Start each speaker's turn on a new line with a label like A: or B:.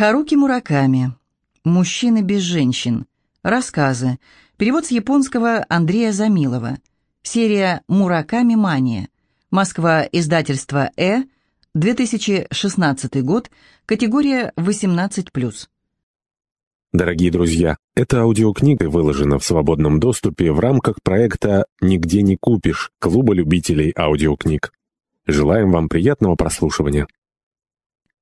A: Харуки Мураками. «Мужчины без женщин». Рассказы. Перевод с японского Андрея Замилова. Серия «Мураками Мания». Москва. Издательство «Э». 2016 год. Категория 18+.
B: Дорогие друзья, эта аудиокнига выложена в свободном доступе в рамках проекта «Нигде не купишь» Клуба любителей аудиокниг. Желаем вам приятного прослушивания.